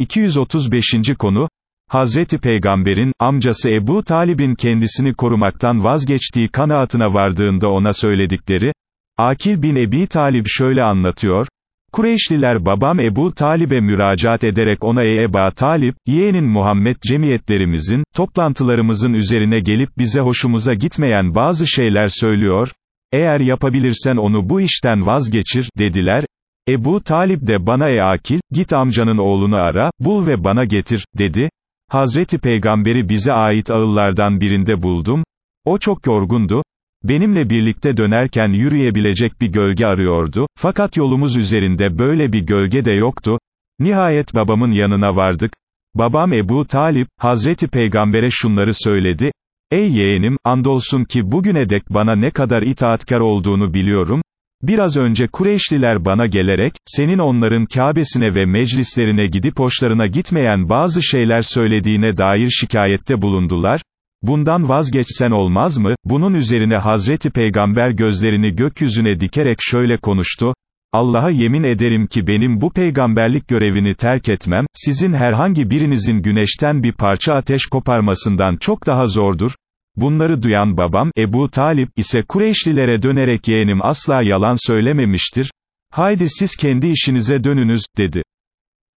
235. konu, Hazreti Peygamber'in, amcası Ebu Talib'in kendisini korumaktan vazgeçtiği kanaatına vardığında ona söyledikleri, Akil bin Ebi Talib şöyle anlatıyor, Kureyşliler babam Ebu Talib'e müracaat ederek ona ey Eba Talib, yeğenin Muhammed cemiyetlerimizin, toplantılarımızın üzerine gelip bize hoşumuza gitmeyen bazı şeyler söylüyor, eğer yapabilirsen onu bu işten vazgeçir, dediler, Ebu Talib de bana ey Akil, git amcanın oğlunu ara, bul ve bana getir, dedi, Hazreti Peygamberi bize ait ağıllardan birinde buldum, o çok yorgundu, benimle birlikte dönerken yürüyebilecek bir gölge arıyordu, fakat yolumuz üzerinde böyle bir gölge de yoktu, nihayet babamın yanına vardık, babam Ebu Talip, Hazreti Peygamber'e şunları söyledi, ey yeğenim, andolsun ki bugüne dek bana ne kadar itaatkar olduğunu biliyorum, Biraz önce Kureyşliler bana gelerek, senin onların Kabe'sine ve meclislerine gidip hoşlarına gitmeyen bazı şeyler söylediğine dair şikayette bulundular, bundan vazgeçsen olmaz mı, bunun üzerine Hazreti Peygamber gözlerini gökyüzüne dikerek şöyle konuştu, Allah'a yemin ederim ki benim bu peygamberlik görevini terk etmem, sizin herhangi birinizin güneşten bir parça ateş koparmasından çok daha zordur, Bunları duyan babam, Ebu Talip, ise Kureyşlilere dönerek yeğenim asla yalan söylememiştir, haydi siz kendi işinize dönünüz, dedi.